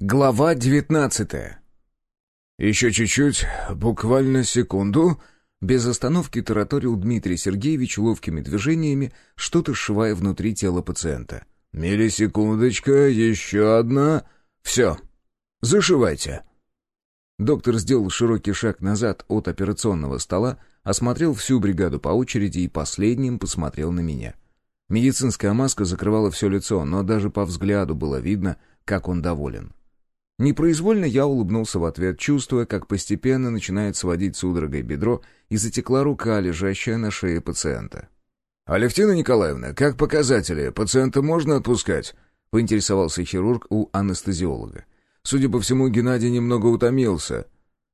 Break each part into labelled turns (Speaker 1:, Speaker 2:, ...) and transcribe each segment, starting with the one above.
Speaker 1: Глава девятнадцатая. «Еще чуть-чуть, буквально секунду», — без остановки тараторил Дмитрий Сергеевич ловкими движениями, что-то сшивая внутри тела пациента. «Миллисекундочка, еще одна. Все. Зашивайте». Доктор сделал широкий шаг назад от операционного стола, осмотрел всю бригаду по очереди и последним посмотрел на меня. Медицинская маска закрывала все лицо, но даже по взгляду было видно, как он доволен. Непроизвольно я улыбнулся в ответ, чувствуя, как постепенно начинает сводить судорогой бедро и затекла рука, лежащая на шее пациента. «Алевтина Николаевна, как показатели, пациента можно отпускать?» — поинтересовался хирург у анестезиолога. Судя по всему, Геннадий немного утомился.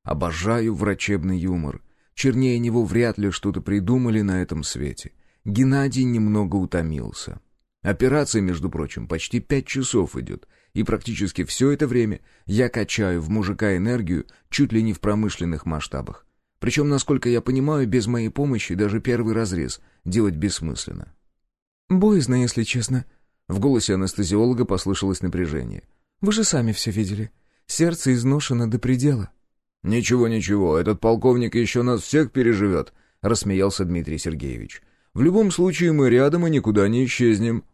Speaker 1: Обожаю врачебный юмор. Чернее него вряд ли что-то придумали на этом свете. Геннадий немного утомился. Операция, между прочим, почти пять часов идет — и практически все это время я качаю в мужика энергию чуть ли не в промышленных масштабах. Причем, насколько я понимаю, без моей помощи даже первый разрез делать бессмысленно.
Speaker 2: «Боязно, если честно».
Speaker 1: В голосе анестезиолога послышалось напряжение.
Speaker 2: «Вы же сами все видели. Сердце изношено до предела».
Speaker 1: «Ничего, ничего, этот полковник еще нас всех переживет», — рассмеялся Дмитрий Сергеевич. «В любом случае мы рядом и никуда не исчезнем».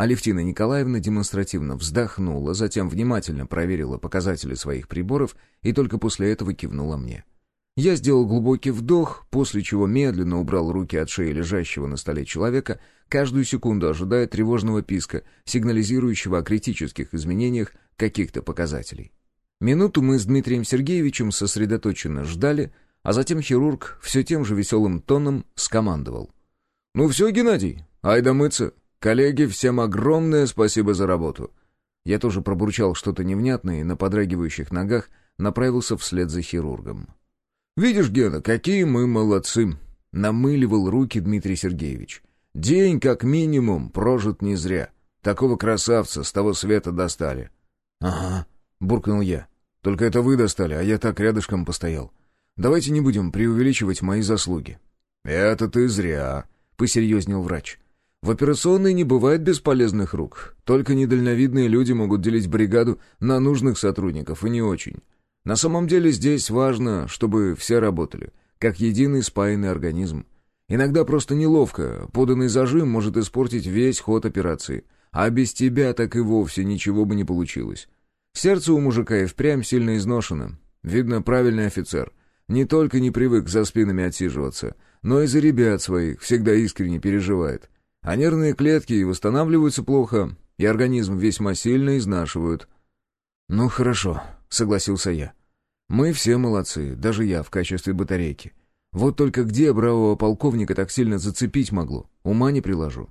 Speaker 1: Алевтина Николаевна демонстративно вздохнула, затем внимательно проверила показатели своих приборов и только после этого кивнула мне. Я сделал глубокий вдох, после чего медленно убрал руки от шеи лежащего на столе человека, каждую секунду ожидая тревожного писка, сигнализирующего о критических изменениях каких-то показателей. Минуту мы с Дмитрием Сергеевичем сосредоточенно ждали, а затем хирург все тем же веселым тоном скомандовал. «Ну все, Геннадий, айда мыться, Коллеги, всем огромное спасибо за работу. Я тоже пробурчал что-то невнятное и на подрагивающих ногах направился вслед за хирургом. «Видишь, Гена, какие мы молодцы!» — намыливал руки Дмитрий Сергеевич. «День, как минимум, прожит не зря. Такого красавца с того света достали». «Ага», — буркнул я. «Только это вы достали, а я так рядышком постоял. Давайте не будем преувеличивать мои заслуги». «Это ты зря», — посерьезнел врач. В операционной не бывает бесполезных рук. Только недальновидные люди могут делить бригаду на нужных сотрудников, и не очень. На самом деле здесь важно, чтобы все работали, как единый спаянный организм. Иногда просто неловко, поданный зажим может испортить весь ход операции, а без тебя так и вовсе ничего бы не получилось. Сердце у мужика и впрямь сильно изношено. Видно, правильный офицер. Не только не привык за спинами отсиживаться, но и за ребят своих всегда искренне переживает. А нервные клетки и восстанавливаются плохо, и организм весьма сильно изнашивают. «Ну, хорошо», — согласился я. «Мы все молодцы, даже я в качестве батарейки. Вот только где бравого полковника так сильно зацепить могло? Ума не приложу».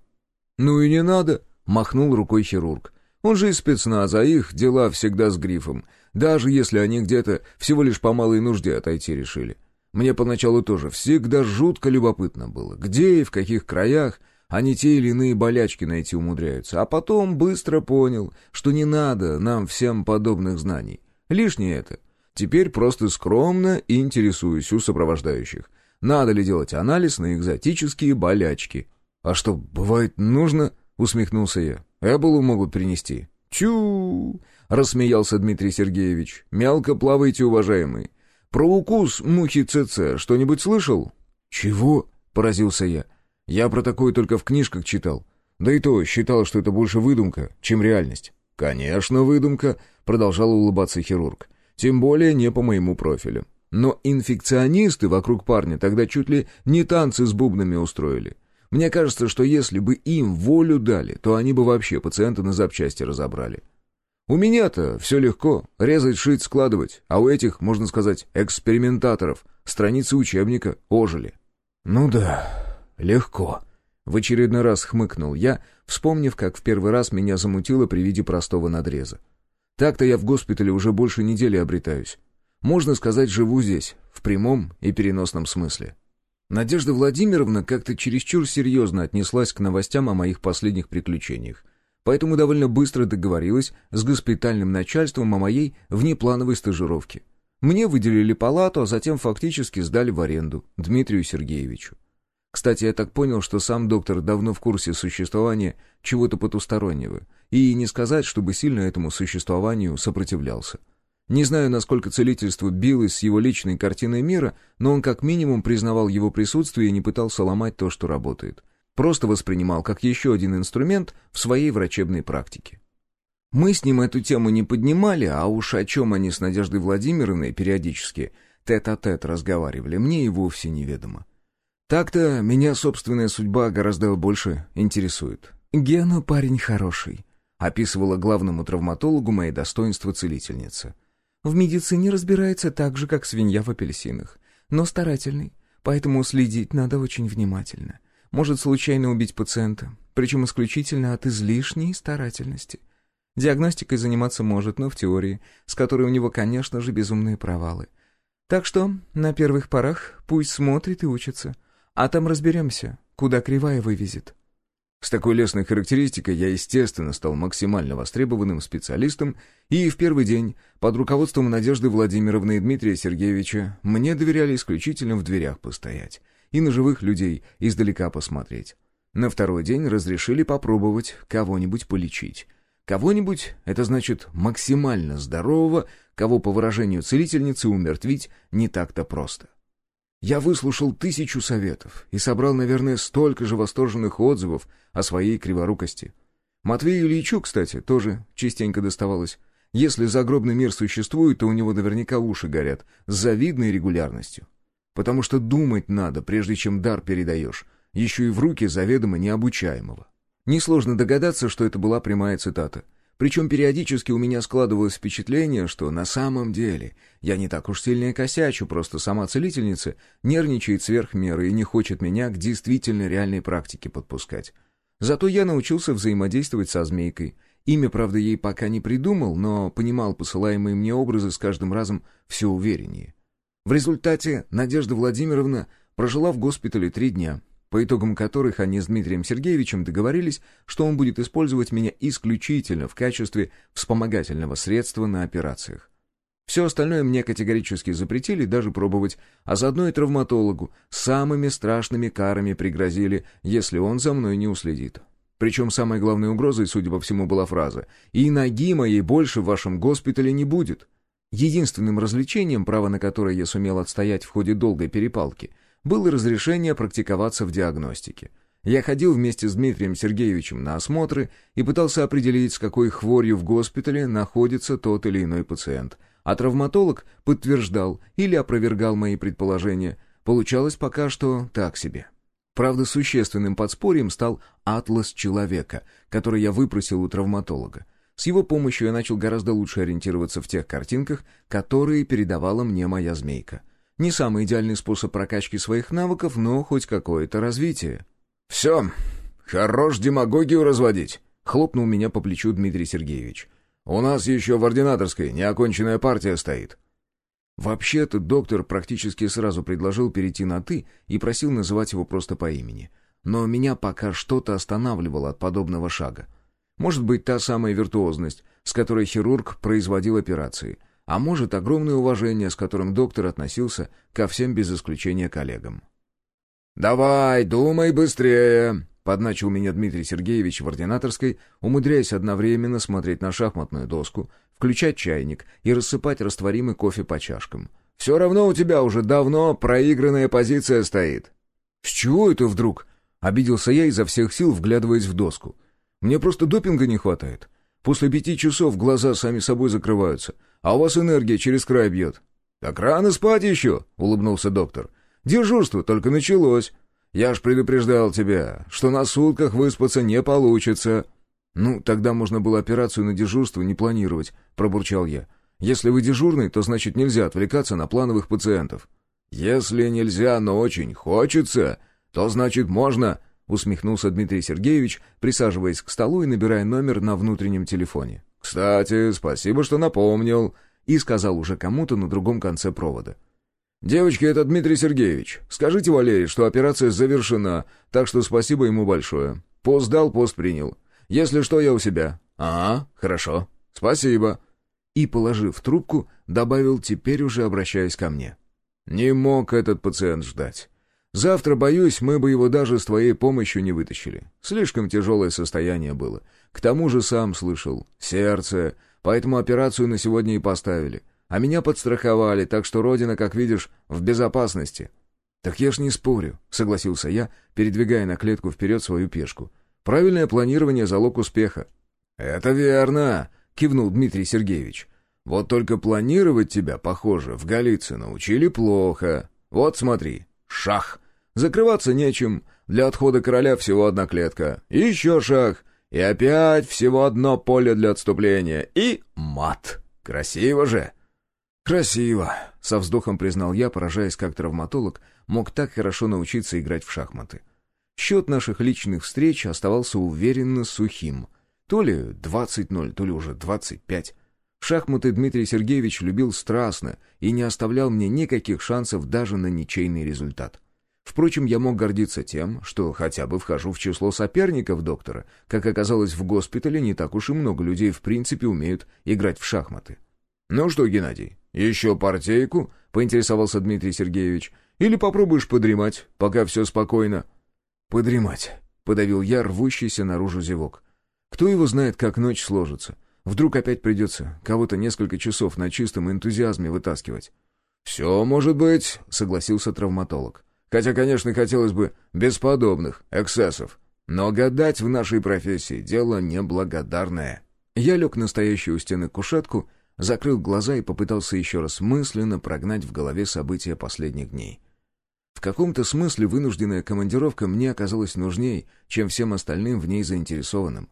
Speaker 1: «Ну и не надо», — махнул рукой хирург. «Он же из спецназа, а их дела всегда с грифом, даже если они где-то всего лишь по малой нужде отойти решили. Мне поначалу тоже всегда жутко любопытно было, где и в каких краях они те или иные болячки найти умудряются. А потом быстро понял, что не надо нам всем подобных знаний. Лишнее это. Теперь просто скромно интересуюсь у сопровождающих. Надо ли делать анализ на экзотические болячки? «А что, бывает нужно?» — усмехнулся я. «Эболу могут принести». «Чу!» — рассмеялся Дмитрий Сергеевич. «Мелко плавайте, уважаемый. Про укус мухи ЦЦ что-нибудь слышал?» «Чего?» — поразился я. Я про такое только в книжках читал. Да и то считал, что это больше выдумка, чем реальность. «Конечно, выдумка», — продолжал улыбаться хирург. «Тем более не по моему профилю. Но инфекционисты вокруг парня тогда чуть ли не танцы с бубнами устроили. Мне кажется, что если бы им волю дали, то они бы вообще пациента на запчасти разобрали. У меня-то все легко, резать, шить, складывать, а у этих, можно сказать, экспериментаторов, страницы учебника ожили. Ну да, «Легко». В очередной раз хмыкнул я, вспомнив, как в первый раз меня замутило при виде простого надреза. Так-то я в госпитале уже больше недели обретаюсь. Можно сказать, живу здесь, в прямом и переносном смысле. Надежда Владимировна как-то чересчур серьезно отнеслась к новостям о моих последних приключениях, поэтому довольно быстро договорилась с госпитальным начальством о моей внеплановой стажировке. Мне выделили палату, а затем фактически сдали в аренду Дмитрию Сергеевичу. Кстати, я так понял, что сам доктор давно в курсе существования чего-то потустороннего, и не сказать, чтобы сильно этому существованию сопротивлялся. Не знаю, насколько целительство билось с его личной картиной мира, но он как минимум признавал его присутствие и не пытался ломать то, что работает. Просто воспринимал как еще один инструмент в своей врачебной практике. Мы с ним эту тему не поднимали, а уж о чем они с Надеждой Владимировной периодически тет-а-тет -тет разговаривали, мне и вовсе неведомо. Так-то меня собственная судьба гораздо больше интересует.
Speaker 2: «Гена парень хороший», —
Speaker 1: описывала главному травматологу мои достоинства целительница.
Speaker 2: В медицине разбирается так же, как свинья в апельсинах, но старательный, поэтому следить надо очень внимательно. Может случайно убить пациента, причем исключительно от излишней старательности. Диагностикой заниматься может, но в теории, с которой у него, конечно же, безумные провалы. Так что на первых порах пусть смотрит и учится, а там разберемся, куда кривая вывезет.
Speaker 1: С такой лестной характеристикой я, естественно, стал максимально востребованным специалистом, и в первый день под руководством Надежды Владимировны и Дмитрия Сергеевича мне доверяли исключительно в дверях постоять и на живых людей издалека посмотреть. На второй день разрешили попробовать кого-нибудь полечить. Кого-нибудь — это значит максимально здорового, кого, по выражению целительницы, умертвить не так-то просто. Я выслушал тысячу советов и собрал, наверное, столько же восторженных отзывов о своей криворукости. Матвею Ильичу, кстати, тоже частенько доставалось. Если загробный мир существует, то у него наверняка уши горят с завидной регулярностью. Потому что думать надо, прежде чем дар передаешь, еще и в руки заведомо необучаемого. Несложно догадаться, что это была прямая цитата — причем периодически у меня складывалось впечатление, что на самом деле я не так уж сильно косячу, просто сама целительница нервничает сверх меры и не хочет меня к действительно реальной практике подпускать. Зато я научился взаимодействовать со змейкой. Имя, правда, ей пока не придумал, но понимал посылаемые мне образы с каждым разом все увереннее. В результате Надежда Владимировна прожила в госпитале три дня, по итогам которых они с Дмитрием Сергеевичем договорились, что он будет использовать меня исключительно в качестве вспомогательного средства на операциях. Все остальное мне категорически запретили даже пробовать, а заодно и травматологу самыми страшными карами пригрозили, если он за мной не уследит. Причем самой главной угрозой, судя по всему, была фраза «И ноги моей больше в вашем госпитале не будет». Единственным развлечением, право на которое я сумел отстоять в ходе долгой перепалки — было разрешение практиковаться в диагностике. Я ходил вместе с Дмитрием Сергеевичем на осмотры и пытался определить, с какой хворью в госпитале находится тот или иной пациент. А травматолог подтверждал или опровергал мои предположения. Получалось пока что так себе. Правда, существенным подспорьем стал «Атлас человека», который я выпросил у травматолога. С его помощью я начал гораздо лучше ориентироваться в тех картинках, которые передавала мне моя змейка. Не самый идеальный способ прокачки своих навыков, но хоть какое-то развитие.
Speaker 3: «Все, хорош демагогию разводить», —
Speaker 1: хлопнул меня по плечу Дмитрий Сергеевич.
Speaker 3: «У нас еще в ординаторской неоконченная партия стоит».
Speaker 1: Вообще-то доктор практически сразу предложил перейти на «ты» и просил называть его просто по имени. Но меня пока что-то останавливало от подобного шага. Может быть, та самая виртуозность, с которой хирург производил операции — а может, огромное уважение, с которым доктор относился ко всем без исключения коллегам.
Speaker 3: «Давай, думай быстрее!» — подначил меня Дмитрий Сергеевич в ординаторской, умудряясь одновременно смотреть на шахматную доску, включать чайник и рассыпать растворимый кофе по чашкам. «Все равно у тебя уже давно проигранная позиция стоит».
Speaker 1: «С чего это вдруг?» — обиделся я изо всех сил, вглядываясь в доску. «Мне просто допинга не хватает. После пяти часов глаза сами собой закрываются, а у вас энергия через край бьет».
Speaker 3: «Так рано спать еще», — улыбнулся доктор. «Дежурство только началось. Я ж предупреждал тебя, что на сутках выспаться не получится».
Speaker 1: «Ну, тогда можно было операцию на дежурство не планировать», — пробурчал я. «Если вы дежурный, то значит нельзя отвлекаться на плановых пациентов».
Speaker 3: «Если нельзя, но очень хочется, то значит можно», — усмехнулся Дмитрий Сергеевич, присаживаясь к столу и набирая номер на внутреннем телефоне. «Кстати, спасибо, что напомнил», и сказал уже кому-то на другом конце провода. «Девочки, это Дмитрий Сергеевич. Скажите Валерий, что операция завершена, так что спасибо ему большое. Пост дал, пост принял. Если что, я у себя». «Ага, хорошо. Спасибо».
Speaker 1: И, положив трубку, добавил, теперь уже обращаясь ко мне.
Speaker 3: «Не мог этот пациент ждать. Завтра, боюсь, мы бы его даже с твоей помощью не вытащили. Слишком тяжелое состояние было. К тому же сам слышал. Сердце. Поэтому операцию на сегодня и поставили. А меня подстраховали, так что Родина, как видишь, в безопасности». «Так я ж не спорю», — согласился я, передвигая на клетку вперед свою пешку. «Правильное планирование — залог успеха». «Это верно», — кивнул Дмитрий Сергеевич. «Вот только планировать тебя, похоже, в Голицыно учили плохо. Вот смотри, шах. Закрываться нечем, для отхода короля всего одна клетка. еще шах, и опять всего одно поле для отступления. И мат. Красиво же!» «Красиво», — со вздохом признал я, поражаясь, как травматолог мог так хорошо научиться играть в шахматы. Счет наших личных встреч оставался уверенно сухим. То ли 20-0, то ли уже 25. Шахматы Дмитрий Сергеевич любил страстно и не оставлял мне никаких шансов даже на ничейный результат. Впрочем, я мог гордиться тем, что хотя бы вхожу в число соперников доктора. Как оказалось, в госпитале не так уж и много людей в принципе умеют играть в шахматы. «Ну что, Геннадий, еще партейку?» — поинтересовался Дмитрий Сергеевич. «Или попробуешь подремать, пока все спокойно?» «Подремать», — подавил я рвущийся наружу зевок. «Кто его знает, как ночь сложится? Вдруг опять придется кого-то несколько часов на чистом энтузиазме вытаскивать?» «Все может быть», — согласился травматолог. «Хотя, конечно, хотелось бы без подобных эксцессов. Но гадать в нашей профессии — дело неблагодарное». Я лег на стоящую у стены кушетку — закрыл глаза и попытался еще раз мысленно прогнать в голове события последних дней. В каком-то смысле вынужденная командировка мне оказалась нужней, чем всем остальным в ней заинтересованным.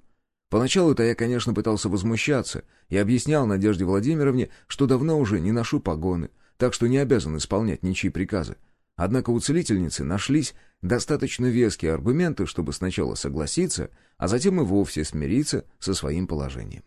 Speaker 3: Поначалу-то я, конечно, пытался возмущаться и объяснял Надежде Владимировне, что давно уже не ношу погоны, так что не обязан исполнять ничьи приказы. Однако у целительницы нашлись достаточно веские аргументы, чтобы сначала согласиться, а затем и вовсе смириться со своим положением.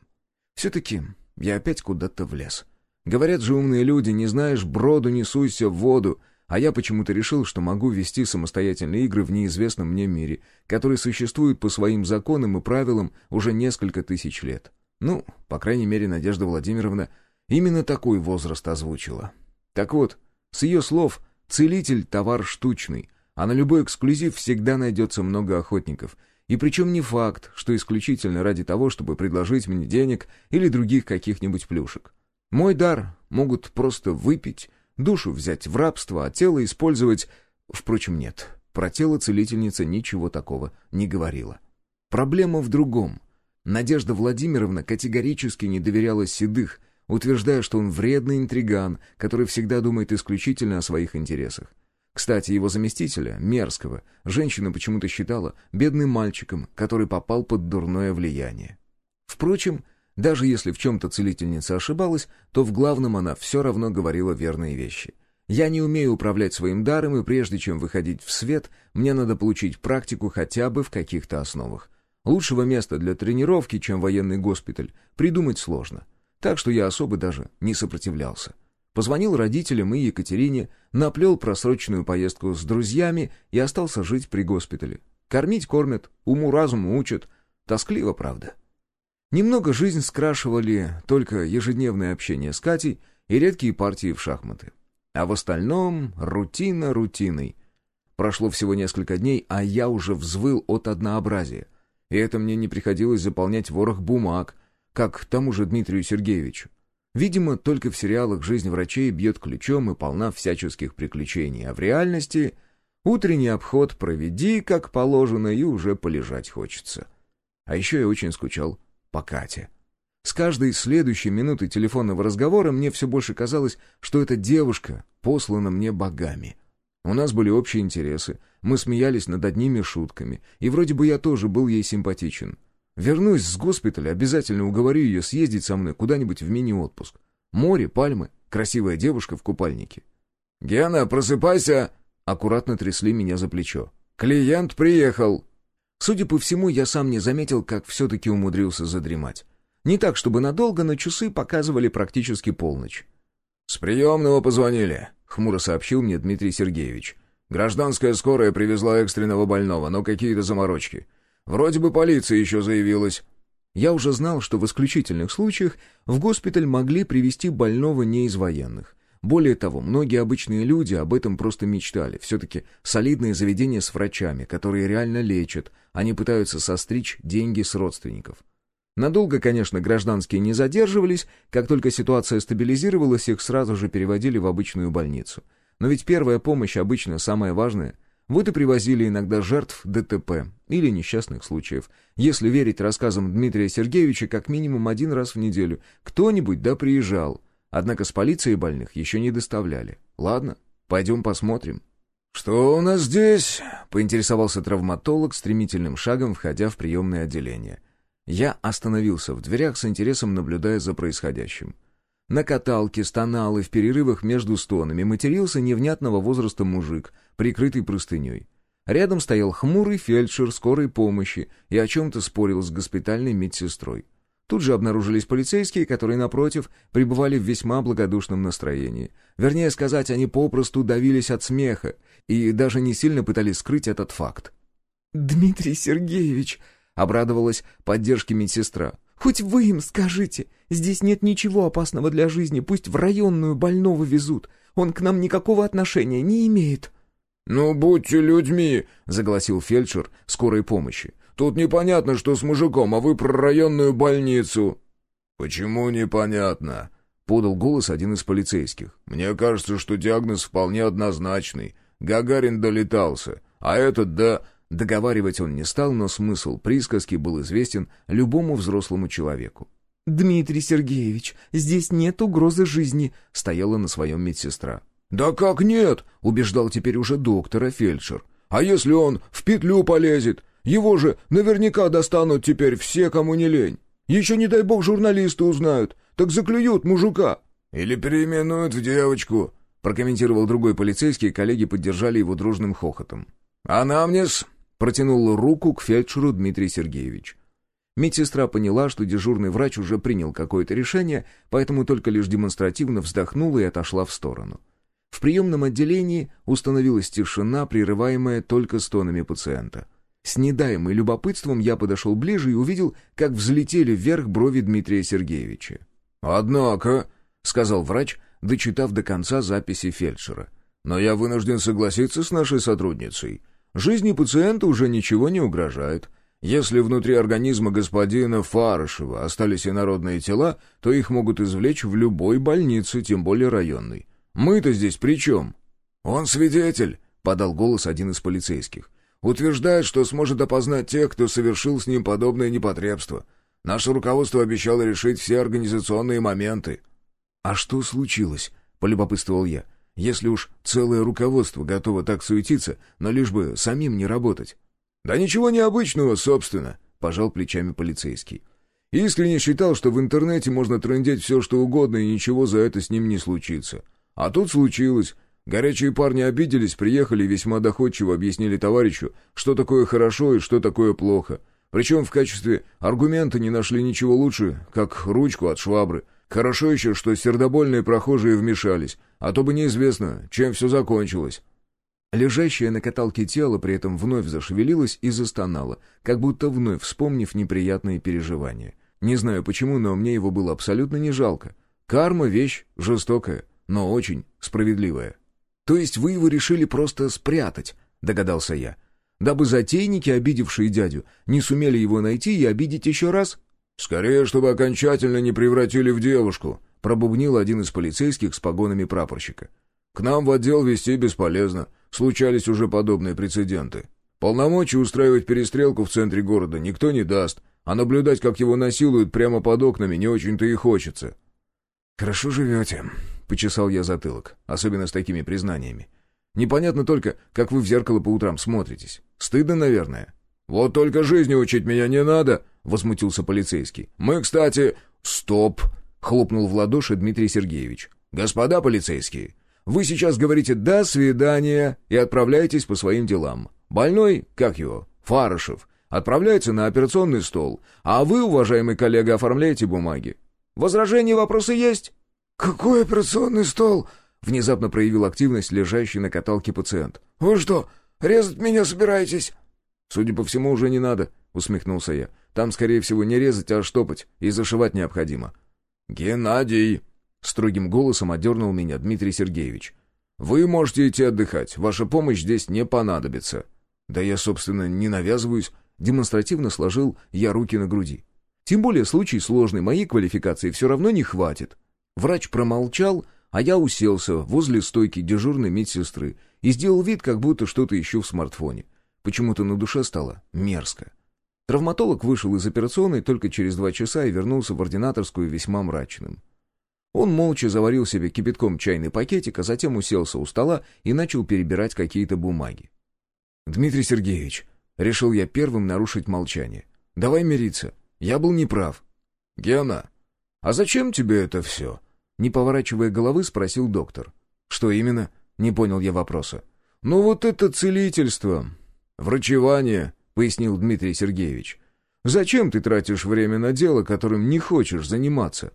Speaker 3: Все-таки я опять куда-то влез. Говорят же умные люди, не знаешь, броду не суйся в воду, а я почему-то решил, что могу вести самостоятельные игры в неизвестном мне мире, который существует по своим законам и правилам уже несколько тысяч лет. Ну, по крайней мере, Надежда Владимировна именно такой возраст озвучила. Так вот, с ее слов, целитель — товар штучный, а на любой эксклюзив всегда найдется много охотников — и причем не факт, что исключительно ради того, чтобы предложить мне денег или других каких-нибудь плюшек. Мой дар могут просто выпить, душу взять в рабство, а тело использовать... Впрочем, нет. Про тело целительница ничего такого не говорила. Проблема в другом. Надежда Владимировна категорически не доверяла Седых, утверждая, что он вредный интриган, который всегда думает исключительно о своих интересах. Кстати, его заместителя, Мерзкого, женщина почему-то считала бедным мальчиком, который попал под дурное влияние. Впрочем, даже если в чем-то целительница ошибалась, то в главном она все равно говорила верные вещи. Я не умею управлять своим даром, и прежде чем выходить в свет, мне надо получить практику хотя бы в каких-то основах. Лучшего места для тренировки, чем военный госпиталь, придумать сложно. Так что я особо даже не сопротивлялся. Позвонил родителям и Екатерине, наплел просроченную поездку с друзьями и остался жить при госпитале. Кормить кормят, уму-разуму учат. Тоскливо, правда. Немного жизнь скрашивали только ежедневное общение с Катей и редкие партии в шахматы. А в остальном рутина рутиной. Прошло всего несколько дней, а я уже взвыл от однообразия. И это мне не приходилось заполнять ворох бумаг, как тому же Дмитрию Сергеевичу. Видимо, только в сериалах жизнь врачей бьет ключом и полна всяческих приключений, а в реальности утренний обход проведи, как положено, и уже полежать хочется. А еще я очень скучал по Кате. С каждой следующей минуты телефонного разговора мне все больше казалось, что эта девушка послана мне богами. У нас были общие интересы, мы смеялись над одними шутками, и вроде бы я тоже был ей симпатичен. Вернусь с госпиталя, обязательно уговорю ее съездить со мной куда-нибудь в мини-отпуск. Море, пальмы, красивая девушка в купальнике. «Гена, просыпайся!» Аккуратно трясли меня за плечо. «Клиент приехал!» Судя по всему, я сам не заметил, как все-таки умудрился задремать. Не так, чтобы надолго, но часы показывали практически полночь. «С приемного позвонили», — хмуро сообщил мне Дмитрий Сергеевич. «Гражданская скорая привезла экстренного больного, но какие-то заморочки. Вроде бы полиция еще заявилась». Я уже знал, что в исключительных случаях в госпиталь могли привести больного не из военных.
Speaker 1: Более того, многие обычные люди об этом просто мечтали. Все-таки солидные заведения с врачами, которые реально лечат, они пытаются состричь деньги с родственников. Надолго, конечно, гражданские не задерживались, как только ситуация стабилизировалась, их сразу же переводили в обычную больницу. Но ведь первая помощь обычно самая важная. Вот и привозили иногда жертв ДТП или несчастных случаев. Если верить рассказам Дмитрия Сергеевича, как минимум один раз в неделю кто-нибудь да приезжал. Однако с полицией больных еще не доставляли. Ладно, пойдем посмотрим.
Speaker 3: «Что у нас здесь?» — поинтересовался травматолог, стремительным шагом входя в приемное отделение.
Speaker 1: Я остановился в дверях с интересом, наблюдая за происходящим. На каталке стонал и в перерывах между стонами матерился невнятного возраста мужик, прикрытый простыней. Рядом стоял хмурый фельдшер скорой помощи и о чем-то спорил с госпитальной медсестрой. Тут же обнаружились полицейские, которые, напротив, пребывали в весьма благодушном настроении. Вернее сказать, они попросту давились от смеха и даже не сильно пытались скрыть этот факт.
Speaker 2: «Дмитрий Сергеевич!» — обрадовалась поддержке медсестра. Хоть вы им скажите, здесь нет ничего опасного для жизни, пусть в районную больного везут. Он к нам никакого отношения не имеет».
Speaker 3: «Ну, будьте людьми», — загласил фельдшер скорой помощи. «Тут непонятно, что с мужиком, а вы про районную больницу». «Почему непонятно?» — подал голос один из полицейских. «Мне кажется, что диагноз вполне однозначный. Гагарин долетался, а этот, да...»
Speaker 1: Договаривать он не стал, но смысл присказки был известен любому взрослому человеку.
Speaker 2: «Дмитрий Сергеевич, здесь нет угрозы жизни», — стояла на своем медсестра.
Speaker 3: «Да как нет?» — убеждал теперь уже доктора фельдшер. «А если он в петлю полезет? Его же наверняка достанут теперь все, кому не лень. Еще, не дай бог, журналисты узнают. Так заклюют мужика». «Или переименуют в девочку», — прокомментировал другой полицейский, коллеги поддержали его дружным хохотом. «Анамнез?»
Speaker 1: Протянул руку к фельдшеру Дмитрий Сергеевич. Медсестра поняла, что дежурный врач уже принял какое-то решение, поэтому только лишь демонстративно вздохнула и отошла в сторону. В приемном отделении установилась тишина, прерываемая только стонами пациента. С недаемой любопытством я подошел ближе и увидел, как взлетели вверх брови Дмитрия Сергеевича.
Speaker 3: «Однако», — сказал врач, дочитав до конца записи фельдшера, «но я вынужден согласиться с нашей сотрудницей. Жизни пациента уже ничего не угрожает. Если внутри организма господина Фарышева остались инородные тела, то их могут извлечь в любой больнице, тем более районной. Мы-то здесь при чем? «Он свидетель», — подал голос один из полицейских. «Утверждает, что сможет опознать тех, кто совершил с ним подобное непотребство. Наше руководство обещало решить все организационные моменты».
Speaker 1: «А что случилось?» — полюбопытствовал я если уж целое руководство готово так суетиться, но лишь бы самим не работать.
Speaker 3: «Да ничего необычного, собственно», — пожал плечами полицейский. «Искренне считал, что в интернете можно трындеть все, что угодно, и ничего за это с ним не случится. А тут случилось. Горячие парни обиделись, приехали и весьма доходчиво объяснили товарищу, что такое хорошо и что такое плохо. Причем в качестве аргумента не нашли ничего лучше, как ручку от швабры. Хорошо еще, что сердобольные прохожие вмешались, а то бы неизвестно, чем все закончилось».
Speaker 1: Лежащее на каталке тело при этом вновь зашевелилось и застонало, как будто вновь вспомнив неприятные переживания. Не знаю почему, но мне его было абсолютно не жалко. Карма — вещь жестокая, но очень справедливая. «То есть вы его решили просто спрятать?» — догадался я. «Дабы затейники, обидевшие дядю, не сумели его найти и обидеть еще раз?»
Speaker 3: «Скорее, чтобы окончательно не превратили в девушку», — пробубнил один из полицейских с погонами прапорщика. «К нам в отдел вести бесполезно. Случались уже подобные прецеденты. Полномочий устраивать перестрелку в центре города никто не даст, а наблюдать, как его насилуют прямо под окнами, не очень-то и хочется».
Speaker 1: «Хорошо живете», — почесал я затылок, особенно с такими признаниями. «Непонятно только, как вы в зеркало по утрам смотритесь. Стыдно, наверное».
Speaker 3: «Вот только жизни учить меня не надо», — возмутился полицейский. «Мы, кстати...» «Стоп!» — хлопнул в ладоши Дмитрий Сергеевич. «Господа полицейские, вы сейчас говорите «до свидания» и отправляетесь по своим делам. Больной, как его, Фарышев, отправляется на операционный стол, а вы, уважаемый коллега, оформляете бумаги. Возражения, вопросы есть?»
Speaker 4: «Какой операционный стол?»
Speaker 1: — внезапно проявил активность лежащий на каталке пациент.
Speaker 4: «Вы что, резать меня собираетесь?»
Speaker 1: «Судя по всему, уже не надо», — усмехнулся я. «Там, скорее всего, не резать, а штопать, и зашивать необходимо».
Speaker 3: «Геннадий!»
Speaker 1: — строгим голосом отдернул меня Дмитрий Сергеевич. «Вы можете идти отдыхать, ваша помощь здесь не понадобится». «Да я, собственно, не навязываюсь», — демонстративно сложил я руки на груди. «Тем более случай сложный, моей квалификации все равно не хватит». Врач промолчал, а я уселся возле стойки дежурной медсестры и сделал вид, как будто что-то ищу в смартфоне. Почему-то на душе стало мерзко. Травматолог вышел из операционной только через два часа и вернулся в ординаторскую весьма мрачным. Он молча заварил себе кипятком чайный пакетик, а затем уселся у стола и начал перебирать какие-то бумаги. «Дмитрий Сергеевич», — решил я первым нарушить молчание, — «давай мириться. Я был неправ». «Гена, а зачем тебе это все?» Не поворачивая головы, спросил доктор. «Что именно?» — не понял я вопроса. «Ну вот это целительство. Врачевание», — пояснил Дмитрий Сергеевич. «Зачем ты тратишь время на дело, которым не хочешь заниматься?»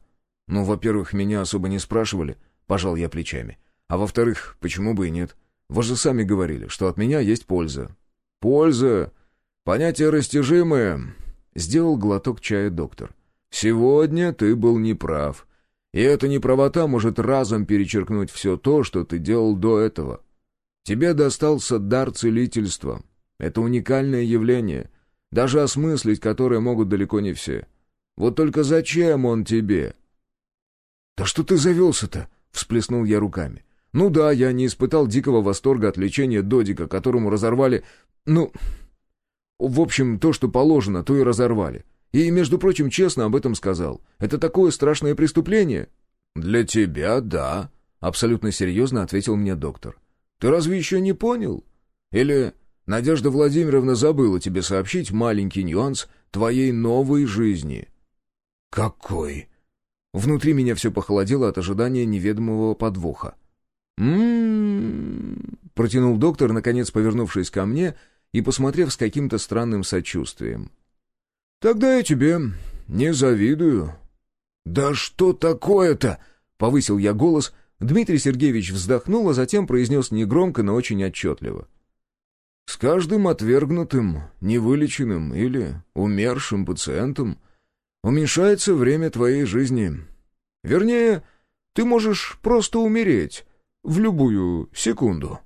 Speaker 1: «Ну, во-первых, меня особо не спрашивали», — пожал я плечами. «А во-вторых, почему бы и нет? Вы же сами говорили, что от меня есть польза». «Польза? Понятие растяжимое», — сделал глоток чая доктор. «Сегодня ты был неправ. И эта неправота может разом перечеркнуть все то, что ты делал до этого. Тебе достался дар целительства, это уникальное явление, даже осмыслить которое могут далеко не все. Вот только зачем он тебе?» «Да что ты завелся-то?» — всплеснул я руками. «Ну да, я не испытал дикого восторга от лечения Додика, которому разорвали... Ну... В общем, то, что положено, то и разорвали. И, между прочим, честно об этом сказал. Это такое страшное преступление?» «Для тебя — да», — абсолютно серьезно ответил мне доктор. «Ты разве еще не понял? Или Надежда Владимировна забыла тебе сообщить маленький нюанс твоей новой жизни». «Какой?» Внутри меня все похолодело от ожидания неведомого подвоха. «М-м-м», протянул доктор, наконец повернувшись ко мне и посмотрев с каким-то странным сочувствием. «Тогда я тебе не завидую». «Да что такое-то?» — повысил я голос. Дмитрий Сергеевич вздохнул, а затем произнес негромко, но очень отчетливо. С каждым отвергнутым, невылеченным или умершим пациентом уменьшается время твоей жизни. Вернее, ты можешь просто умереть в любую секунду.